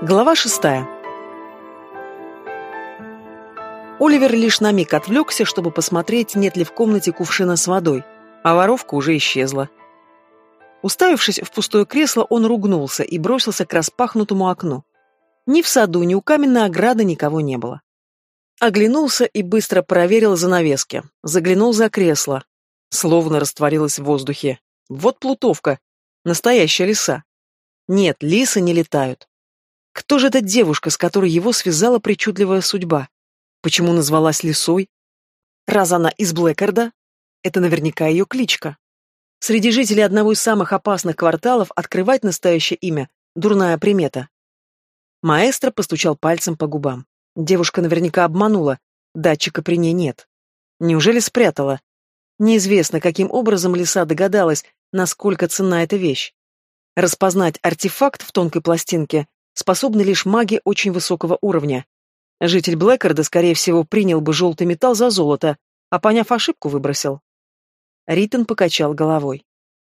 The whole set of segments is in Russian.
Глава шестая. Оливер лишь на миг отвлекся, чтобы посмотреть, нет ли в комнате кувшина с водой, а воровка уже исчезла. Уставившись в пустое кресло, он ругнулся и бросился к распахнутому окну. Ни в саду, ни у каменной ограды никого не было. Оглянулся и быстро проверил занавески. Заглянул за кресло. Словно растворилось в воздухе. Вот плутовка. Настоящая лиса. Нет, лисы не летают. Кто же эта девушка, с которой его связала причудливая судьба? Почему назвалась лисой? Раз она из Блэкарда, это наверняка ее кличка. Среди жителей одного из самых опасных кварталов открывать настоящее имя – дурная примета. Маэстро постучал пальцем по губам. Девушка наверняка обманула, датчика при ней нет. Неужели спрятала? Неизвестно, каким образом лиса догадалась, насколько ценна эта вещь. Распознать артефакт в тонкой пластинке способны лишь маги очень высокого уровня. Житель Блэкарда, скорее всего, принял бы желтый металл за золото, а поняв ошибку, выбросил. Ритон покачал головой.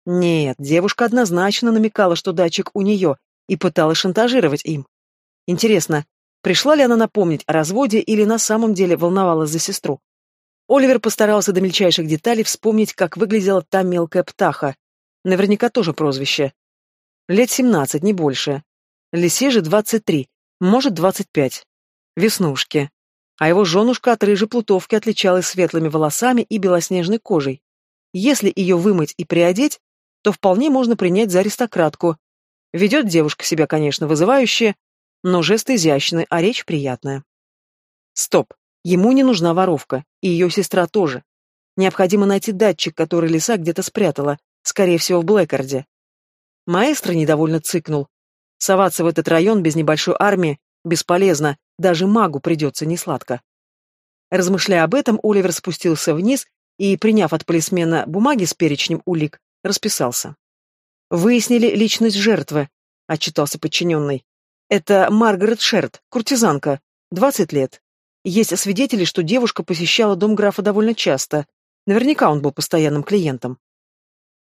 Нет, девушка однозначно намекала, что датчик у нее, и пыталась шантажировать им. Интересно, пришла ли она напомнить о разводе или на самом деле волновалась за сестру? Оливер постарался до мельчайших деталей вспомнить, как выглядела та мелкая птаха. Наверняка тоже прозвище. Лет семнадцать, не больше. Лисе же двадцать три, может, двадцать пять. Веснушки. А его женушка от рыжей плутовки отличалась светлыми волосами и белоснежной кожей. Если ее вымыть и приодеть, то вполне можно принять за аристократку. Ведет девушка себя, конечно, вызывающе, но жест изящный, а речь приятная. Стоп. Ему не нужна воровка, и ее сестра тоже. Необходимо найти датчик, который лиса где-то спрятала, скорее всего, в Блэкарде. Маэстро недовольно цыкнул. Соваться в этот район без небольшой армии бесполезно, даже магу придется несладко. Размышляя об этом, Оливер спустился вниз и, приняв от полисмена бумаги с перечнем улик, расписался. «Выяснили личность жертвы», — отчитался подчиненный. «Это Маргарет Шерт, куртизанка, 20 лет. Есть свидетели, что девушка посещала дом графа довольно часто. Наверняка он был постоянным клиентом».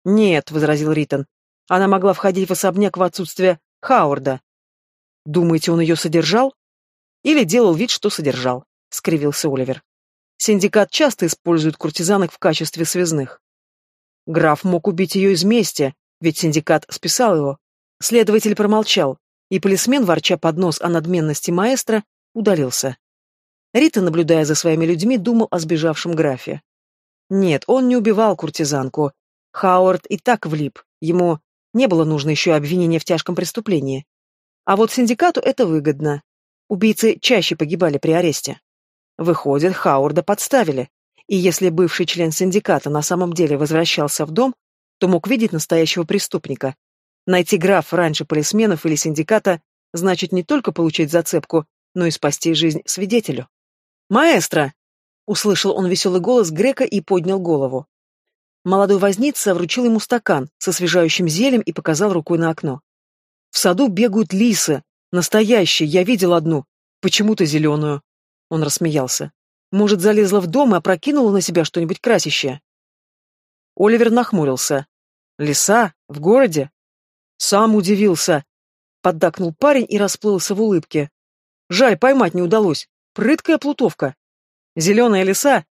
«Нет», — возразил Ритон, — «она могла входить в особняк в отсутствие Хауарда. Думаете, он ее содержал? Или делал вид, что содержал, скривился Оливер. Синдикат часто использует куртизанок в качестве связных. Граф мог убить ее из мести, ведь синдикат списал его. Следователь промолчал, и полисмен, ворча под нос о надменности маэстро, удалился. Рита, наблюдая за своими людьми, думал о сбежавшем графе. Нет, он не убивал куртизанку. Хауард и так влип, ему не было нужно еще обвинения в тяжком преступлении. А вот синдикату это выгодно. Убийцы чаще погибали при аресте. Выходит, Хаурда подставили. И если бывший член синдиката на самом деле возвращался в дом, то мог видеть настоящего преступника. Найти граф раньше полисменов или синдиката значит не только получить зацепку, но и спасти жизнь свидетелю. «Маэстро!» — услышал он веселый голос Грека и поднял голову. Молодой возница вручил ему стакан с освежающим зелем и показал рукой на окно. В саду бегают лисы. Настоящие, я видел одну. Почему-то зеленую. Он рассмеялся. Может, залезла в дом и опрокинула на себя что-нибудь красящее? Оливер нахмурился. Лиса? В городе? Сам удивился. Поддакнул парень и расплылся в улыбке. Жаль, поймать не удалось. Прыткая плутовка. Зеленая лиса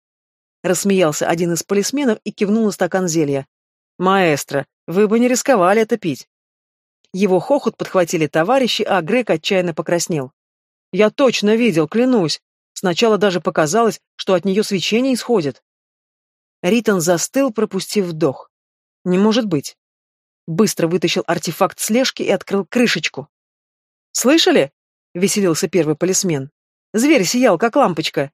Рассмеялся один из полисменов и кивнул на стакан зелья. «Маэстро, вы бы не рисковали это пить». Его хохот подхватили товарищи, а Грег отчаянно покраснел. «Я точно видел, клянусь. Сначала даже показалось, что от нее свечение исходит». Ритон застыл, пропустив вдох. «Не может быть». Быстро вытащил артефакт слежки и открыл крышечку. «Слышали?» — веселился первый полисмен. «Зверь сиял, как лампочка.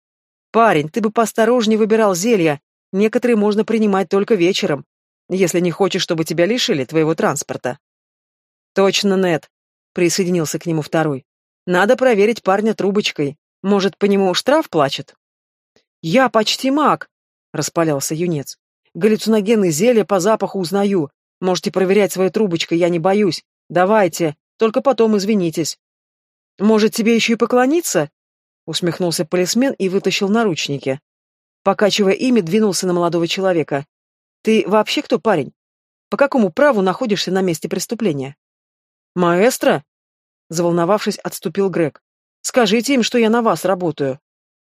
«Парень, ты бы поосторожнее выбирал зелья. Некоторые можно принимать только вечером, если не хочешь, чтобы тебя лишили твоего транспорта». «Точно, Нет», — присоединился к нему второй. «Надо проверить парня трубочкой. Может, по нему штраф плачет?» «Я почти маг», — распалялся юнец. «Галлюциногенные зелья по запаху узнаю. Можете проверять своей трубочкой, я не боюсь. Давайте, только потом извинитесь». «Может, тебе еще и поклониться?» Усмехнулся полисмен и вытащил наручники. Покачивая ими, двинулся на молодого человека. Ты вообще кто, парень? По какому праву находишься на месте преступления? Маэстро? Заволновавшись, отступил Грег. «Скажите им, что я на вас работаю».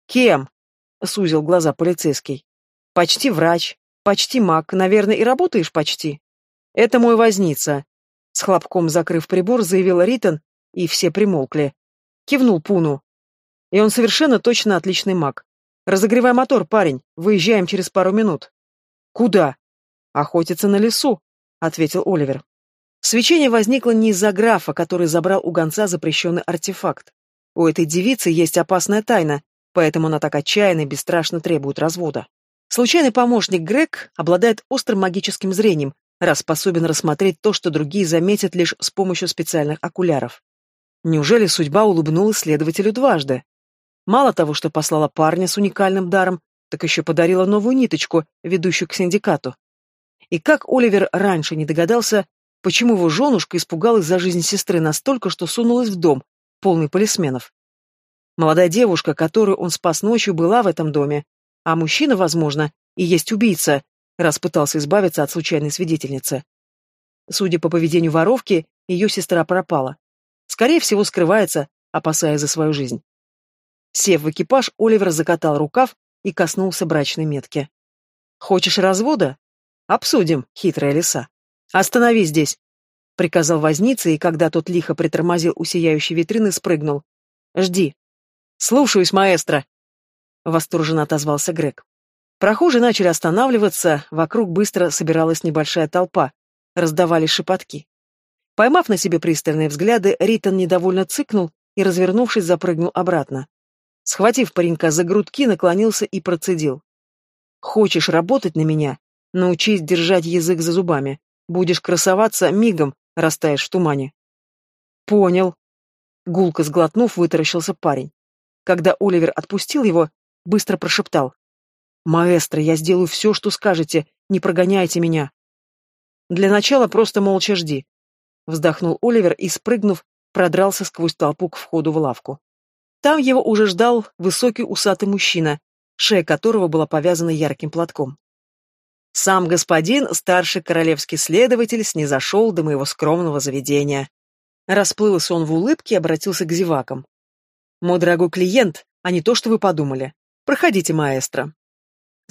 «Кем?» — сузил глаза полицейский. «Почти врач, почти маг, наверное, и работаешь почти». «Это мой возница», — с хлопком закрыв прибор, заявил Ритон, и все примолкли. Кивнул Пуну. «И он совершенно точно отличный маг. Разогревай мотор, парень, выезжаем через пару минут». «Куда?» «Охотиться на лесу», — ответил Оливер. Свечение возникло не из-за графа, который забрал у гонца запрещенный артефакт. У этой девицы есть опасная тайна, поэтому она так отчаянно и бесстрашно требует развода. Случайный помощник Грег обладает острым магическим зрением, раз способен рассмотреть то, что другие заметят лишь с помощью специальных окуляров. Неужели судьба улыбнулась следователю дважды? Мало того, что послала парня с уникальным даром, так еще подарила новую ниточку, ведущую к синдикату. И как Оливер раньше не догадался, почему его женушка испугалась за жизнь сестры настолько, что сунулась в дом, полный полисменов. Молодая девушка, которую он спас ночью, была в этом доме, а мужчина, возможно, и есть убийца, раз пытался избавиться от случайной свидетельницы. Судя по поведению воровки, ее сестра пропала. Скорее всего, скрывается, опасаясь за свою жизнь. Сев в экипаж, Оливер закатал рукав и коснулся брачной метки. «Хочешь развода? Обсудим, хитрая лиса. Останови здесь!» — приказал возница, и когда тот лихо притормозил у сияющей витрины, спрыгнул. «Жди». «Слушаюсь, маэстро!» — восторженно отозвался Грег. Прохожие начали останавливаться, вокруг быстро собиралась небольшая толпа, раздавались шепотки. Поймав на себе пристальные взгляды, Ритон недовольно цыкнул и, развернувшись, запрыгнул обратно. Схватив паренька за грудки, наклонился и процедил. «Хочешь работать на меня? Научись держать язык за зубами. Будешь красоваться, мигом растаешь в тумане». «Понял». Гулко сглотнув, вытаращился парень. Когда Оливер отпустил его, быстро прошептал. «Маэстро, я сделаю все, что скажете, не прогоняйте меня». «Для начала просто молча жди», — вздохнул Оливер и, спрыгнув, продрался сквозь толпу к входу в лавку. Там его уже ждал высокий усатый мужчина, шея которого была повязана ярким платком. Сам господин, старший королевский следователь, снизошел до моего скромного заведения. Расплылся он в улыбке и обратился к зевакам. «Мой дорогой клиент, а не то, что вы подумали. Проходите, маэстро.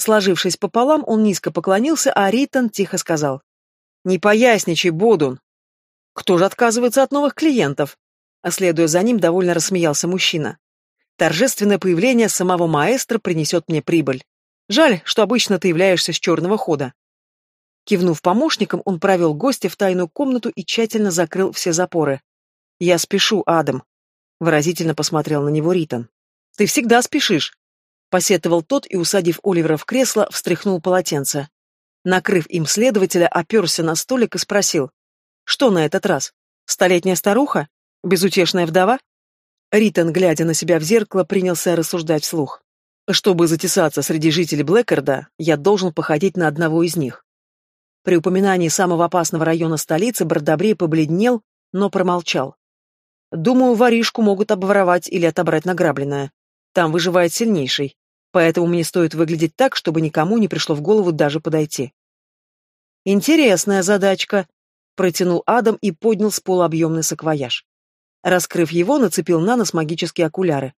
Сложившись пополам, он низко поклонился, а Ритон тихо сказал. «Не поясничай, Бодун!» «Кто же отказывается от новых клиентов?» А следуя за ним, довольно рассмеялся мужчина. «Торжественное появление самого маэстро принесет мне прибыль. Жаль, что обычно ты являешься с черного хода». Кивнув помощником, он провел гостя в тайную комнату и тщательно закрыл все запоры. «Я спешу, Адам», — выразительно посмотрел на него Ритон. «Ты всегда спешишь», Посетовал тот и, усадив Оливера в кресло, встряхнул полотенце. Накрыв им следователя, оперся на столик и спросил. «Что на этот раз? Столетняя старуха? Безутешная вдова?» Ритон, глядя на себя в зеркало, принялся рассуждать вслух. «Чтобы затесаться среди жителей Блэкерда, я должен походить на одного из них». При упоминании самого опасного района столицы Бардабри побледнел, но промолчал. «Думаю, воришку могут обворовать или отобрать награбленное. Там выживает сильнейший поэтому мне стоит выглядеть так, чтобы никому не пришло в голову даже подойти. «Интересная задачка», — протянул Адам и поднял с пола объемный саквояж. Раскрыв его, нацепил на нос магические окуляры.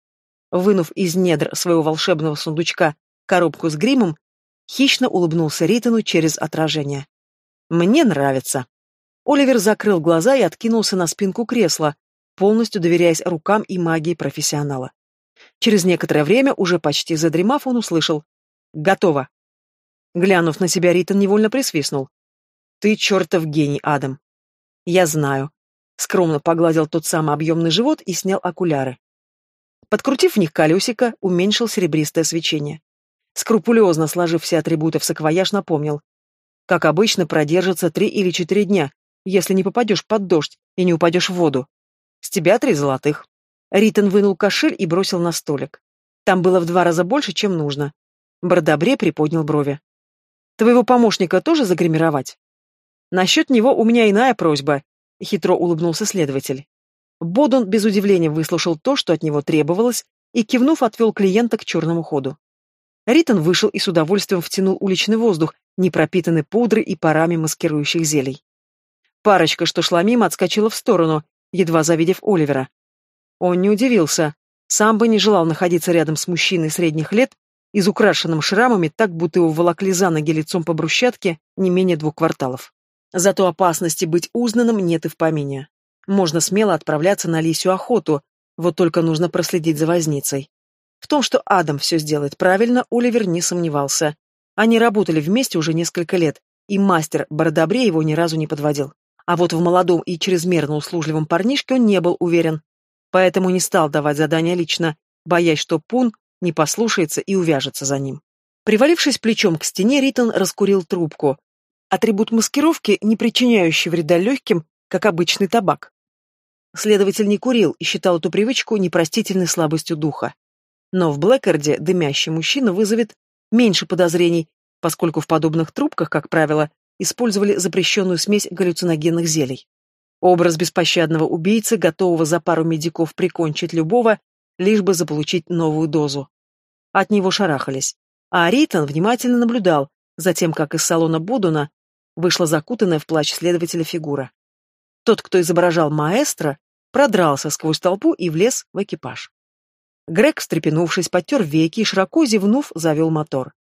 Вынув из недр своего волшебного сундучка коробку с гримом, хищно улыбнулся Ритану через отражение. «Мне нравится». Оливер закрыл глаза и откинулся на спинку кресла, полностью доверяясь рукам и магии профессионала. Через некоторое время, уже почти задремав, он услышал «Готово». Глянув на себя, Ритон невольно присвистнул. «Ты чертов гений, Адам». «Я знаю». Скромно погладил тот самый объемный живот и снял окуляры. Подкрутив в них колесико, уменьшил серебристое свечение. Скрупулезно сложив все атрибуты в саквояж, напомнил. Как обычно, продержится три или четыре дня, если не попадешь под дождь и не упадешь в воду. С тебя три золотых. Ритон вынул кошель и бросил на столик. Там было в два раза больше, чем нужно. Бродобре приподнял брови. «Твоего помощника тоже загримировать?» «Насчет него у меня иная просьба», — хитро улыбнулся следователь. Бодун без удивления выслушал то, что от него требовалось, и, кивнув, отвел клиента к черному ходу. Ритон вышел и с удовольствием втянул уличный воздух, не пропитанный пудрой и парами маскирующих зелий. Парочка, что шла мимо, отскочила в сторону, едва завидев Оливера. Он не удивился, сам бы не желал находиться рядом с мужчиной средних лет, из украшенным шрамами, так будто его волокли за ноги лицом по брусчатке не менее двух кварталов. Зато опасности быть узнанным нет и в помине. Можно смело отправляться на лисью охоту, вот только нужно проследить за возницей. В том, что Адам все сделает правильно, Оливер не сомневался. Они работали вместе уже несколько лет, и мастер Бородобре его ни разу не подводил. А вот в молодом и чрезмерно услужливом парнишке он не был уверен. Поэтому не стал давать задания лично, боясь, что Пун не послушается и увяжется за ним. Привалившись плечом к стене, Ритон раскурил трубку. Атрибут маскировки, не причиняющий вреда легким, как обычный табак. Следователь не курил и считал эту привычку непростительной слабостью духа. Но в Блэкарде дымящий мужчина вызовет меньше подозрений, поскольку в подобных трубках, как правило, использовали запрещенную смесь галлюциногенных зелий. Образ беспощадного убийцы, готового за пару медиков прикончить любого, лишь бы заполучить новую дозу. От него шарахались. А Ритон внимательно наблюдал за тем, как из салона Будуна вышла закутанная в плащ следователя фигура. Тот, кто изображал маэстро, продрался сквозь толпу и влез в экипаж. Грег, встрепенувшись, потер веки и, широко зевнув, завел мотор.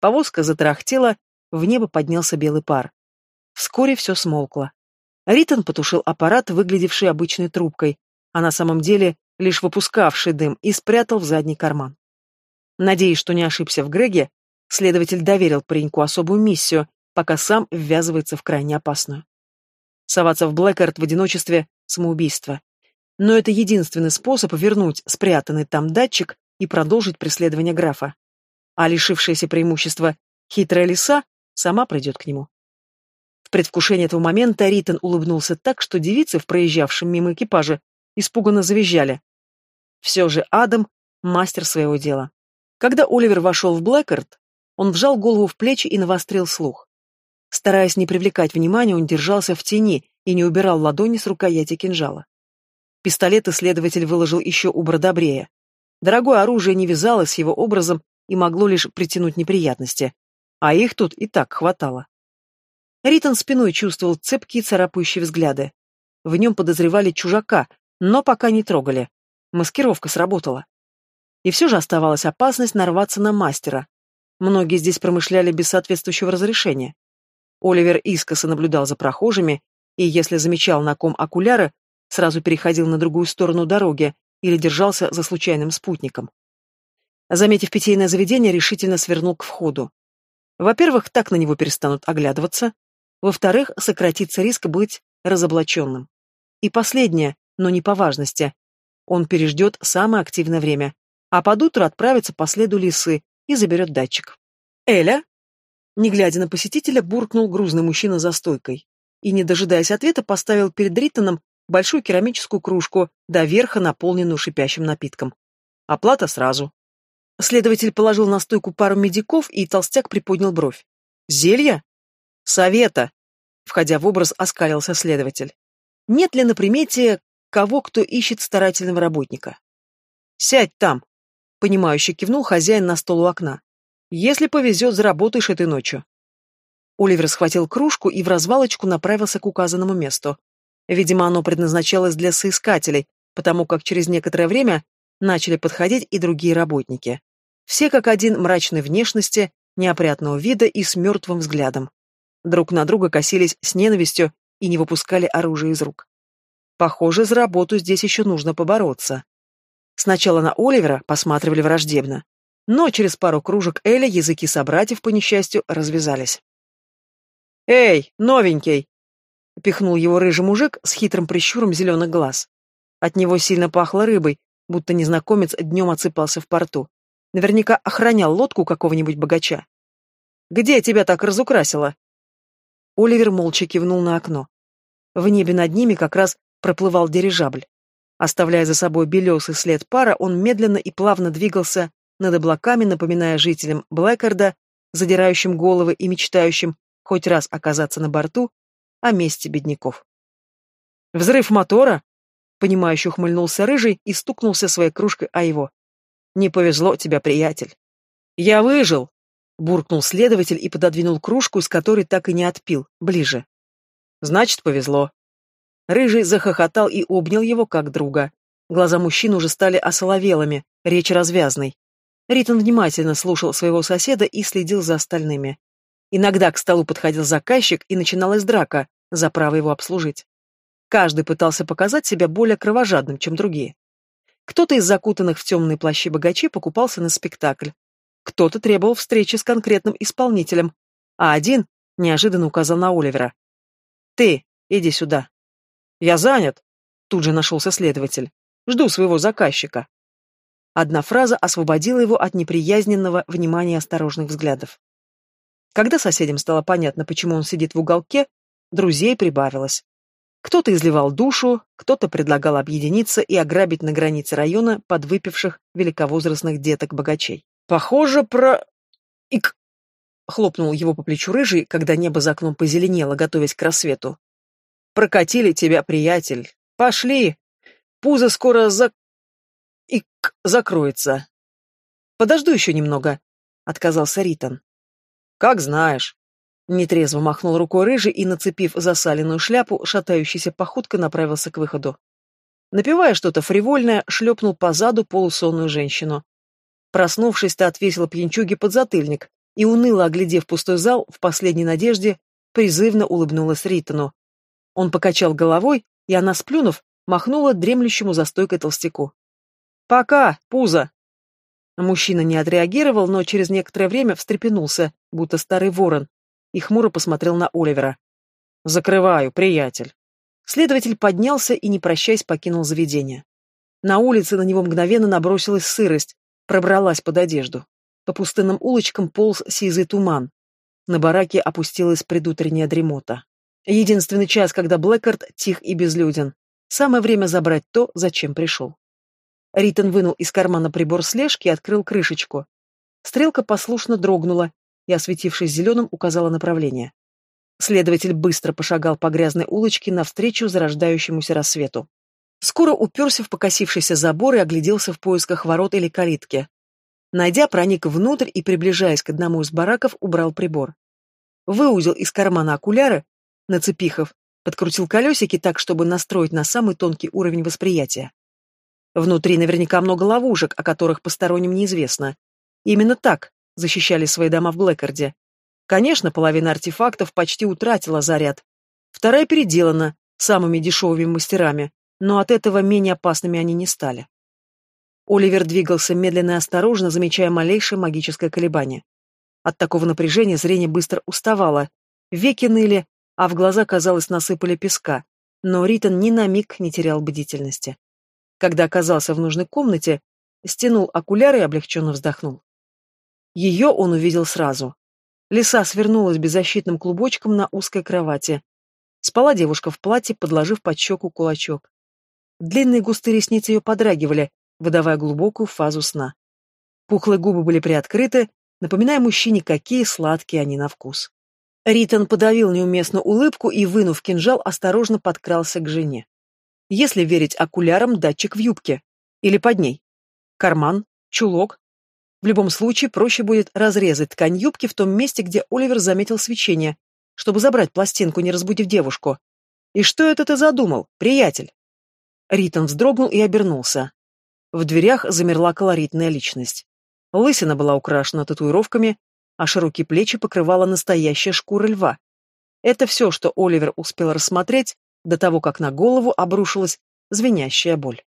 Повозка затрахтела, в небо поднялся белый пар. Вскоре все смолкло. Ритон потушил аппарат, выглядевший обычной трубкой, а на самом деле лишь выпускавший дым, и спрятал в задний карман. Надеясь, что не ошибся в Греге, следователь доверил пареньку особую миссию, пока сам ввязывается в крайне опасную. Соваться в Блэкард в одиночестве — самоубийство. Но это единственный способ вернуть спрятанный там датчик и продолжить преследование графа. А лишившаяся преимущества хитрая лиса сама придет к нему. В предвкушении этого момента Ритон улыбнулся так, что девицы в проезжавшем мимо экипаже испуганно завизжали. Все же Адам — мастер своего дела. Когда Оливер вошел в Блэкард, он вжал голову в плечи и навострил слух. Стараясь не привлекать внимания, он держался в тени и не убирал ладони с рукояти кинжала. Пистолет исследователь выложил еще у Бродобрея. Дорогое оружие не вязалось с его образом и могло лишь притянуть неприятности, а их тут и так хватало. Ритон спиной чувствовал цепкие царапающие взгляды. В нем подозревали чужака, но пока не трогали. Маскировка сработала. И все же оставалась опасность нарваться на мастера. Многие здесь промышляли без соответствующего разрешения. Оливер искоса наблюдал за прохожими, и если замечал на ком окуляры, сразу переходил на другую сторону дороги или держался за случайным спутником. Заметив питейное заведение, решительно свернул к входу. Во-первых, так на него перестанут оглядываться. Во-вторых, сократится риск быть разоблаченным. И последнее, но не по важности. Он переждет самое активное время, а под утро отправится по следу лисы и заберет датчик. «Эля?» Не глядя на посетителя, буркнул грузный мужчина за стойкой и, не дожидаясь ответа, поставил перед Риттоном большую керамическую кружку, до верха наполненную шипящим напитком. Оплата сразу. Следователь положил на стойку пару медиков, и толстяк приподнял бровь. «Зелья?» «Совета!» Входя в образ, оскалился следователь. «Нет ли на примете кого, кто ищет старательного работника?» «Сядь там!» Понимающе кивнул хозяин на стол у окна. «Если повезет, заработаешь этой ночью». Оливер схватил кружку и в развалочку направился к указанному месту. Видимо, оно предназначалось для соискателей, потому как через некоторое время начали подходить и другие работники. Все как один мрачной внешности, неопрятного вида и с мертвым взглядом. Друг на друга косились с ненавистью и не выпускали оружие из рук. Похоже, за работу здесь еще нужно побороться. Сначала на Оливера посматривали враждебно, но через пару кружек Эля языки собратьев, по несчастью, развязались. «Эй, новенький!» — пихнул его рыжий мужик с хитрым прищуром зеленых глаз. От него сильно пахло рыбой, будто незнакомец днем отсыпался в порту. Наверняка охранял лодку какого-нибудь богача. «Где тебя так разукрасило?» Оливер молча кивнул на окно. В небе над ними как раз проплывал дирижабль. Оставляя за собой белесый след пара, он медленно и плавно двигался над облаками, напоминая жителям Блэкарда, задирающим головы и мечтающим хоть раз оказаться на борту, о месте бедняков. «Взрыв мотора?» — понимающе ухмыльнулся Рыжий и стукнулся своей кружкой о его. «Не повезло тебе, приятель». «Я выжил!» — буркнул следователь и пододвинул кружку, из которой так и не отпил, ближе. «Значит, повезло». Рыжий захохотал и обнял его как друга. Глаза мужчины уже стали осоловелыми, речь развязной. Ритон внимательно слушал своего соседа и следил за остальными. Иногда к столу подходил заказчик, и начиналась драка за право его обслужить. Каждый пытался показать себя более кровожадным, чем другие. Кто-то из закутанных в темные плащи богачей покупался на спектакль. Кто-то требовал встречи с конкретным исполнителем, а один неожиданно указал на Оливера. «Ты, иди сюда». «Я занят», — тут же нашелся следователь. «Жду своего заказчика». Одна фраза освободила его от неприязненного внимания осторожных взглядов. Когда соседям стало понятно, почему он сидит в уголке, друзей прибавилось. Кто-то изливал душу, кто-то предлагал объединиться и ограбить на границе района подвыпивших великовозрастных деток-богачей. Похоже, про... Ик... Хлопнул его по плечу рыжий, когда небо за окном позеленело, готовясь к рассвету. Прокатили тебя, приятель. Пошли. Пузо скоро за... Закроется. Подожду еще немного, отказался Ритон. Как знаешь. Нетрезво махнул рукой рыжий и, нацепив засаленную шляпу, шатающейся походкой направился к выходу. Напивая что-то фривольное, шлепнул по заду полусонную женщину. Проснувшись, та отвесила пьянчуге подзатыльник и, уныло оглядев пустой зал, в последней надежде, призывно улыбнулась Ритону. Он покачал головой, и она, сплюнув, махнула дремлющему за стойкой толстяку. «Пока, пузо!» Мужчина не отреагировал, но через некоторое время встрепенулся, будто старый ворон, и хмуро посмотрел на Оливера. «Закрываю, приятель». Следователь поднялся и, не прощаясь, покинул заведение. На улице на него мгновенно набросилась сырость, пробралась под одежду. По пустынным улочкам полз сизый туман. На бараке опустилась предутренняя дремота. Единственный час, когда Блэкард тих и безлюден. Самое время забрать то, зачем пришел. Ритон вынул из кармана прибор слежки и открыл крышечку. Стрелка послушно дрогнула, и, осветившись зеленым, указала направление. Следователь быстро пошагал по грязной улочке навстречу зарождающемуся рассвету. Скоро уперся в покосившийся забор и огляделся в поисках ворот или калитки. Найдя, проник внутрь и, приближаясь к одному из бараков, убрал прибор. Выузил из кармана окуляры, нацепив их, подкрутил колесики так, чтобы настроить на самый тонкий уровень восприятия. Внутри наверняка много ловушек, о которых посторонним неизвестно. Именно так защищали свои дома в Блэкарде. Конечно, половина артефактов почти утратила заряд. Вторая переделана самыми дешевыми мастерами, но от этого менее опасными они не стали. Оливер двигался медленно и осторожно, замечая малейшее магическое колебание. От такого напряжения зрение быстро уставало, веки ныли, а в глаза, казалось, насыпали песка, но Ритон ни на миг не терял бдительности. Когда оказался в нужной комнате, стянул окуляры и облегченно вздохнул. Ее он увидел сразу. Лиса свернулась беззащитным клубочком на узкой кровати. Спала девушка в платье, подложив под щеку кулачок. Длинные густые ресницы ее подрагивали, выдавая глубокую фазу сна. Пухлые губы были приоткрыты, напоминая мужчине, какие сладкие они на вкус. Ритон подавил неуместную улыбку и, вынув кинжал, осторожно подкрался к жене. Если верить окулярам, датчик в юбке. Или под ней. Карман, чулок, в любом случае, проще будет разрезать ткань юбки в том месте, где Оливер заметил свечение, чтобы забрать пластинку, не разбудив девушку. «И что это ты задумал, приятель?» Ритон вздрогнул и обернулся. В дверях замерла колоритная личность. Лысина была украшена татуировками, а широкие плечи покрывала настоящая шкура льва. Это все, что Оливер успел рассмотреть до того, как на голову обрушилась звенящая боль.